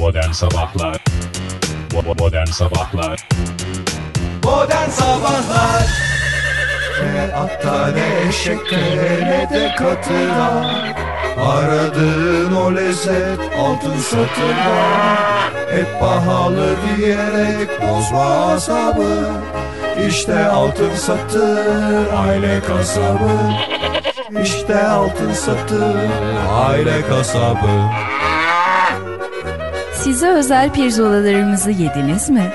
Modern Sabahlar. Modern Sabahlar. Modern Sabahlar. Ne atta ne eşeklere ne de katıra Aradığın o lezzet altın satırda Hep pahalı diyerek bozma asabı. İşte altın satır aile kasabı. İşte altın satır aile kasabı Size özel pirzolalarımızı yediniz mi?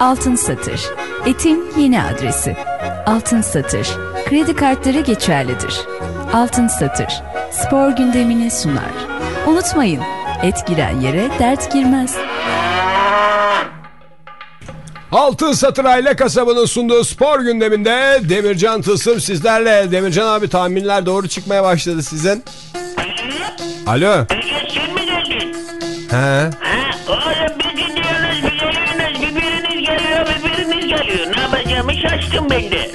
Altın Satır. Etin yeni adresi. Altın Satır. Kredi kartları geçerlidir. Altın Satır. Spor gündemini sunar. Unutmayın, et giren yere dert girmez. Altın Satır Aile Kasabı'nın sunduğu spor gündeminde Demircan Tılsım sizlerle. Demircan abi tahminler doğru çıkmaya başladı sizin. Alo. Sen mi geldin? He. Ben de.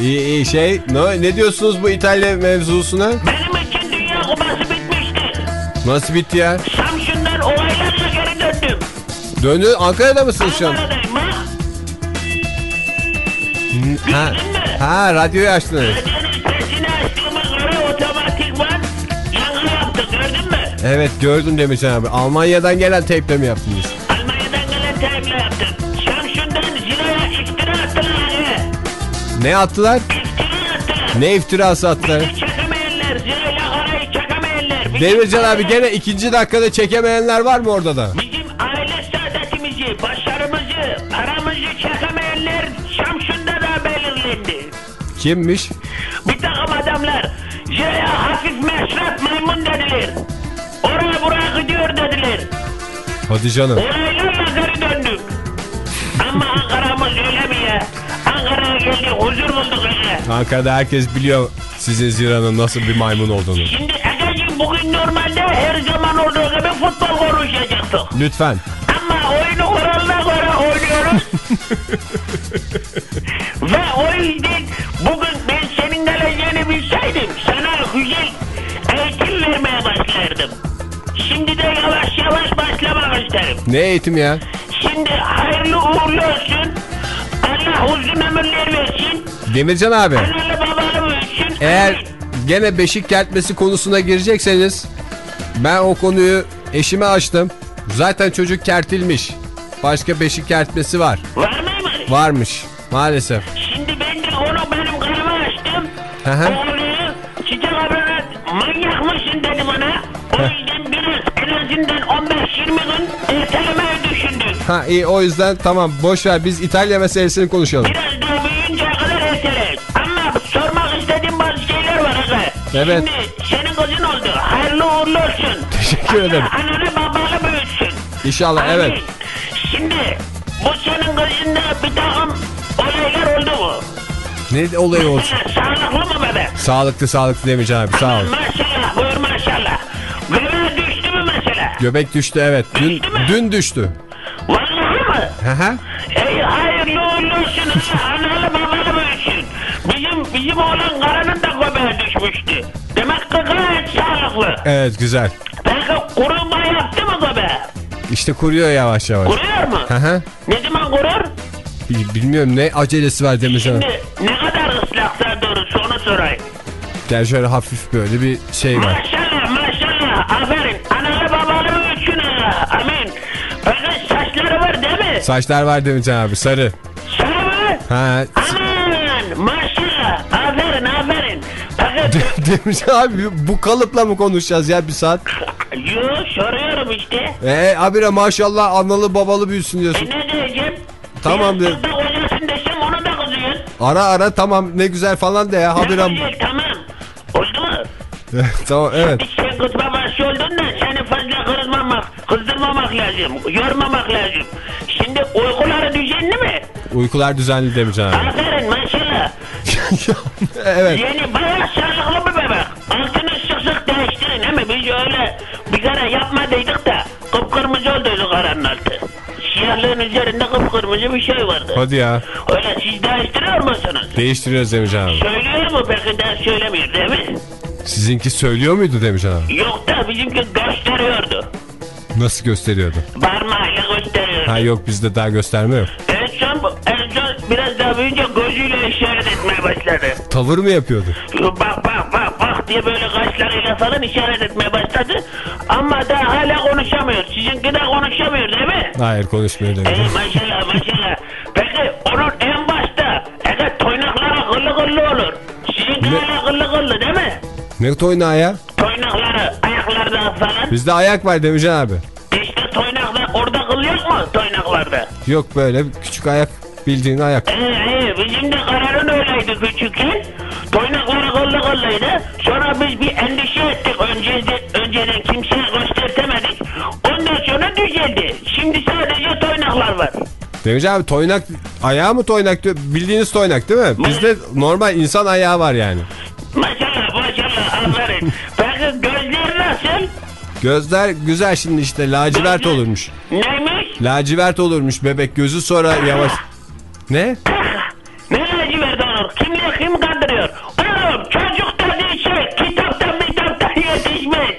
İyi iyi şey. Ne, ne diyorsunuz bu İtalya mevzusuna? Benim için dünya kupası bitmişti. Nasıl bitti ya? Samsun'dan olaylarla geri döndüm. Döndü Ankara'da mısın şu an? Ankara'dayım ha. Ha, ha radyoyu açtınız. Radyonun sesini açtığıma göre otomatikman yankı yaptı, gördün mü? Evet gördüm Demircan abi. Almanya'dan gelen teyple mi yaptınız? Ne attılar? İftira attılar. Ne iftirası attılar? Bizi çekamayanlar, zirayla arayı çekamayanlar. Bizim Demircan abi gene ikinci dakikada çekemeyenler var mı orada da? Bizim aile saadetimizi, başarımızı, paramızı çekemeyenler Samsun'da da belirlendi. Kimmiş? Bir takım adamlar Ziraya hafif mesraf maymun dediler. Oraya buraya gidiyor dediler. Hadi canım. Olaylarla geri döndük. Ama Ankara'mız öyle mi ya? Geldik huzur bulduk öyle. Ankara'da herkes biliyor sizin Zira'nın nasıl bir maymun olduğunu. Şimdi Egeciğim bugün normalde her zaman olduğu gibi futbol konuşacaktık. Lütfen. Ama oyunu kuralına göre oynuyoruz. Ve o yüzden bugün ben senin geleceğini bilseydim sana güzel eğitim vermeye başlardım. Şimdi de yavaş yavaş başlamak isterim. Ne eğitim ya? Şimdi hayırlı uğurlu olsun. Allah uzun ömürler versin. Demircan abi. Analı babalı büyüsün. Eğer gene beşik kertmesi konusuna girecekseniz ben o konuyu eşime açtım. Zaten çocuk kertilmiş. Başka beşik kertmesi var. Var mıymış? Varmış. Maalesef. Şimdi ben de onu benim karıma açtım. Hı hı. Oğlunu çiçek abone manyak mısın dedi bana. O yüzden biraz en azından 15-20 gün ertelemeyi düşündüm. Ha iyi o yüzden tamam boş ver biz İtalya meselesini konuşalım. Biraz daha büyüyünceye kadar erteleyin. Ama sormak istediğim bazı şeyler var aga. Evet. Şimdi senin kızın oldu. Hayırlı uğurlu olsun. Teşekkür ederim. Ananı babanı büyütsün. İnşallah Amin. evet. Şimdi bu senin kızında bir takım olaylar oldu mu? Ne olayı olsun? Sağlıklı mı bebek? Sağlıklı sağlıklı Demircan abi sağ ol. Maşallah buyur maşallah. Göbeğe düştü mü mesela? Göbek düştü evet. Dün, Düştü mü? dün düştü. Ey hayırlı. Allah analı babalı büyüsün. Bizim, bizim oğlan karanın da göbeğe düşmüştü. Demek ki gayet sağlıklı. Evet güzel. Peki kuruma yaptı mı göbeğe? İşte kuruyor yavaş yavaş. Kuruyor mu? Hı hı. Ne zaman kurur? Bil- Bilmiyorum ne acelesi var abi. Şimdi ne kadar ıslaksa doğrusu onu sorayım. Gel şöyle hafif böyle bir şey var. Maşallah maşallah aferin. Saçlar var Demircan abi sarı. Sarı mı? Ha. Aman maşallah. Aferin aferin. Demircan abi bu kalıpla mı konuşacağız ya bir saat? yo soruyorum işte. Ee abire maşallah analı babalı büyüsün E diyorsun. ne diyeceğim? Tamam kız da kocasın desem ona da kızıyorsun. Ara ara tamam ne güzel falan de ya Ne habire. güzel tamam. Oldu mu? tamam evet. Sen kızma başı oldun da seni fazla kırmamak, kızdırmamak lazım. Yormamak lazım. Şimdi uykuları düzenli mi? Uykular düzenli Demircan abi. Aferin maşallah. evet. Yeni bayağı sağlıklı bir bebek. Altını sık sık değiştirin ama biz öyle bir kere yapmadıydık da kıpkırmızı oldu karanın altı. Siyahlığın üzerinde kıpkırmızı bir şey vardı. Hadi ya. Öyle siz değiştiriyor musunuz? Değiştiriyoruz Demircan abi. Söylüyor mu peki daha söylemiyor değil mi? Sizinki söylüyor muydu Demircan abi? Yok da bizimki gösteriyordu. Nasıl gösteriyordu? Parmağıyla gösteriyordu. Ha yok bizde daha gösterme yok. En son biraz daha büyüyünce gözüyle işaret etmeye başladı. Tavır mı yapıyordu? Bak bak bak bak diye böyle kaşlarıyla falan işaret etmeye başladı. Ama daha hala konuşamıyor. Sizinki de konuşamıyor değil mi? Hayır konuşmuyor Ey demiş. maşallah maşallah. Peki onun en başta evet toynakları kıllı kıllı olur. Sizinki Ne? hala kıllı kıllı değil mi? Ne toynağı ya? Toynakları ayaklarda falan. Bizde ayak var Demircan abi. Yok mu toynaklarda? Yok böyle küçük ayak bildiğin ayak. Ee, ee, bizim de kararın öyleydi küçükken. Toynakları kıllı kıllıydı. Sonra biz bir endişe ettik. Önceden, önceden kimseye göstertemedik. Ondan sonra düzeldi. Şimdi sadece toynaklar var. Demircan abi toynak ayağı mı toynak diyor? Bildiğiniz toynak değil mi? Bizde normal insan ayağı var yani. Maşallah maşallah aferin. Peki gözler nasıl? Gözler güzel şimdi işte lacivert olurmuş. Neymiş? Lacivert olurmuş bebek gözü sonra yavaş. Ne? Ne lacivert olur? Kimle kim kandırıyor? Oğlum çocuk dediği şey kitaptan kitaptan yetişmez.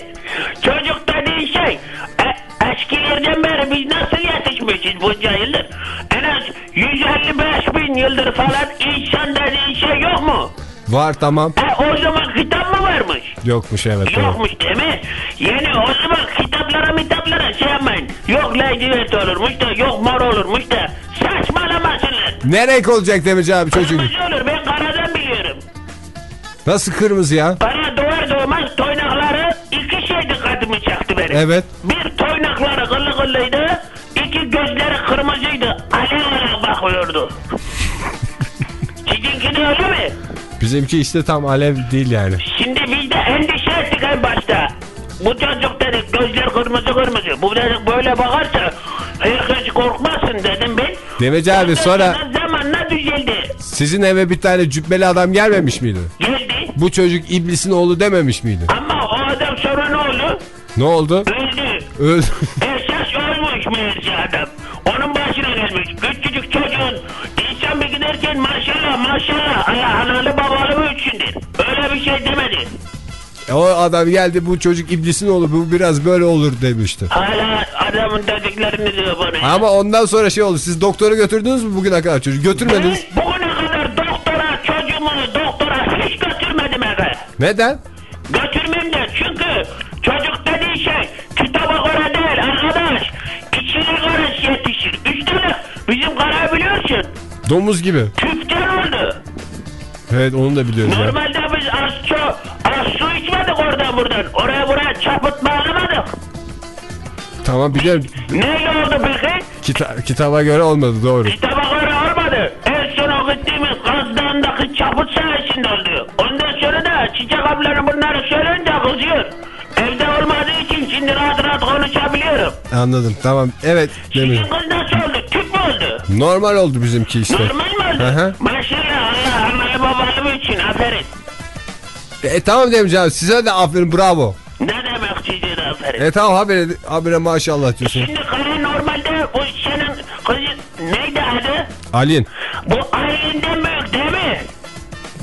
Çocuk dediği şey e, eskilerden beri biz nasıl yetişmişiz bunca yıldır? En az 155 bin yıldır falan insan dediği şey yok mu? Var tamam. E, o zaman kitap mı varmış? Yokmuş evet. evet. Yokmuş değil mi? Yani o zaman kitaplara mitaplara şey. Yok lacivert olurmuş da yok mor olurmuş da saçmalamasınlar. Ne renk olacak Demircan abi çocuk? Kırmızı olur ben karadan biliyorum. Nasıl kırmızı ya? Bana doğar doğmaz toynakları iki şey dikkatimi çaktı benim. Evet. Bir toynakları kıllı kıllıydı. iki gözleri kırmızıydı. Alev alev bakıyordu. Sizinki de öyle mi? Bizimki işte tam alev değil yani. Şimdi biz de endişe ettik en başta. Bu çocuk dedik gözler kırmızı kırmızı. Bu dedik böyle bakarsa herkes korkmasın dedim ben. Demircan abi Ondan sonra Zamanla düzeldi. sizin eve bir tane cübbeli adam gelmemiş miydi? Geldi. Bu çocuk iblisin oğlu dememiş miydi? Ama o adam sonra ne oldu? Ne oldu? Öldü. Öldü. Esas ölmüş meğerse adam. Onun başına gelmiş. Küçücük çocuğun insan bir giderken maşallah maşallah Allah analı babalı büyütsündür. Öyle bir şey demedi. E, o adam geldi bu çocuk iblisin oğlu bu biraz böyle olur demişti. Hala adamın dediklerini diyor bana. Ama ondan sonra şey oldu siz doktora götürdünüz mü bugüne kadar çocuk? Götürmediniz. Ben bugüne kadar doktora çocuğumu doktora hiç götürmedim eve. Neden? Götürmeyeyim de çünkü çocuk dediği şey kitaba göre değil arkadaş. İçine göre yetişir. Üstelik bizim karayı biliyorsun. Domuz gibi. Tüpten oldu. Evet onu da biliyoruz ya. Normalde buradan. Oraya buraya çapıt bağlamadık. Tamam biliyorum. Neyle oldu peki? Kita- kitaba göre olmadı doğru. Kitaba göre olmadı. En son o gittiğimiz Kaz Dağı'ndaki çaput sayesinde oldu. Ondan sonra da Çiçek ablanın bunları söyleyince kızıyor. Evde olmadığı için şimdi rahat rahat konuşabiliyorum. Anladım tamam. Evet Sizin Demir. kız nasıl oldu? Tüp mü oldu? Normal oldu bizimki işte. Normal mi oldu? Hı hı. Maşallah Allah analı babalı için aferin. E tamam Demircan abi size de aferin bravo. Ne demek size de aferin? E tamam habire, habire maşallah diyorsun. Şimdi karı normalde bu senin kızı neydi adı? Alin. Bu ailenden büyük değil mi?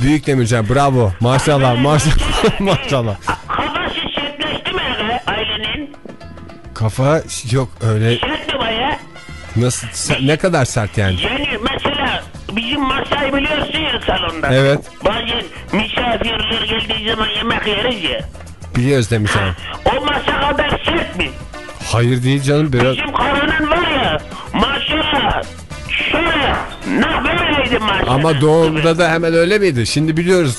Büyük Demircan bravo. Maşallah maşallah maşallah. Kafası sertleşti mi aga ailenin? Kafa yok öyle baya. Nasıl ne kadar sert yani. Yani mesela bizim masayı biliyorsun ya salonda. Evet. Bazen misafirler geldiği zaman yemek yeriz ya. Biliyoruz Demircan. O masa kadar sert mi? Hayır değil canım biraz. Bizim karının var ya maşallah şöyle ne böyleydi maşallah. Ama doğumda da hemen öyle miydi? Şimdi biliyoruz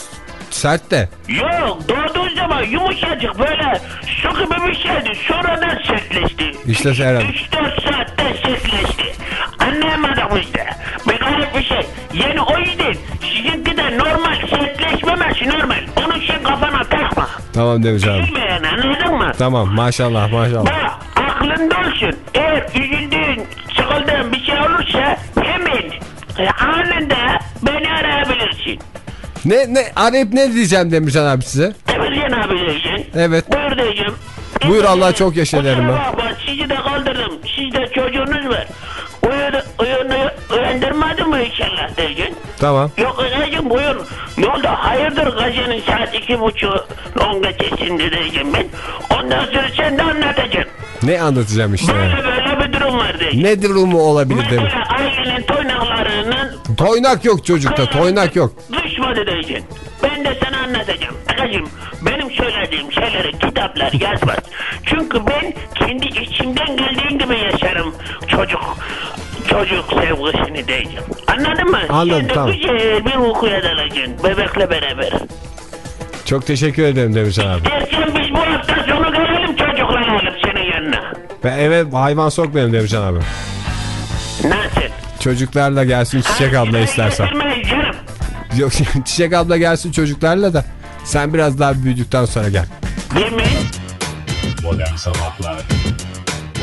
sert de. Yok doğduğu zaman yumuşacık böyle su gibi bir şeydi. Sonradan sertleşti. İşte Serhan. 3-4 saatte sertleşti. Anlayamadım işte. Bir garip bir şey. Yani o yüzden sizinki de normal sertleşmemesi normal. Onu sen kafana takma. Tamam Demircan abi. Bilme yani anladın mı? Tamam maşallah maşallah. Bak aklında olsun. Eğer üzüldüğün, sıkıldığın bir şey olursa hemen e, anında beni arayabilirsin. Ne ne arayıp ne diyeceğim Demircan abi size? Temizleyen abi diyeceksin. Evet. Buyur diyeceğim. Buyur, Allah çok yaşa derim ben. Sizi de kaldırdım. Çocuğunuz var. Uyudu, uyunu, uyandırmadın mı inşallah diyeceksin. Tamam. Yok diyeceğim buyur. Ne oldu hayırdır gecenin saat iki buçuğu on geçesinde diyeceğim ben. Ondan sonra sen de anlatacaksın. Ne anlatacağım işte. Böyle böyle bir durum var diyeceksin. Ne durumu olabilir demiş. Mesela ailenin toynaklarının Toynak yok çocukta toynak yok. düşmadı diyeceksin. Ben de sana anlatacağım. Arkadaşım benim söylediğim şeyleri kitaplar yazmaz. Çünkü ben çocuk çocuk sevgisini diyeceğim. Anladın mı? Anladım, de tamam. güzel bir uykuya dalacaksın bebekle beraber. Çok teşekkür ederim Demircan abi. Dersen biz bu hafta sonu gelelim çocukları alıp senin yanına. Ben eve hayvan sokmayalım Demircan abi. Nasıl? Çocuklarla gelsin Çiçek Ha, abla istersen. canım. Yok Çiçek abla gelsin çocuklarla da sen biraz daha büyüdükten sonra gel. Yemin. Modern Sabahlar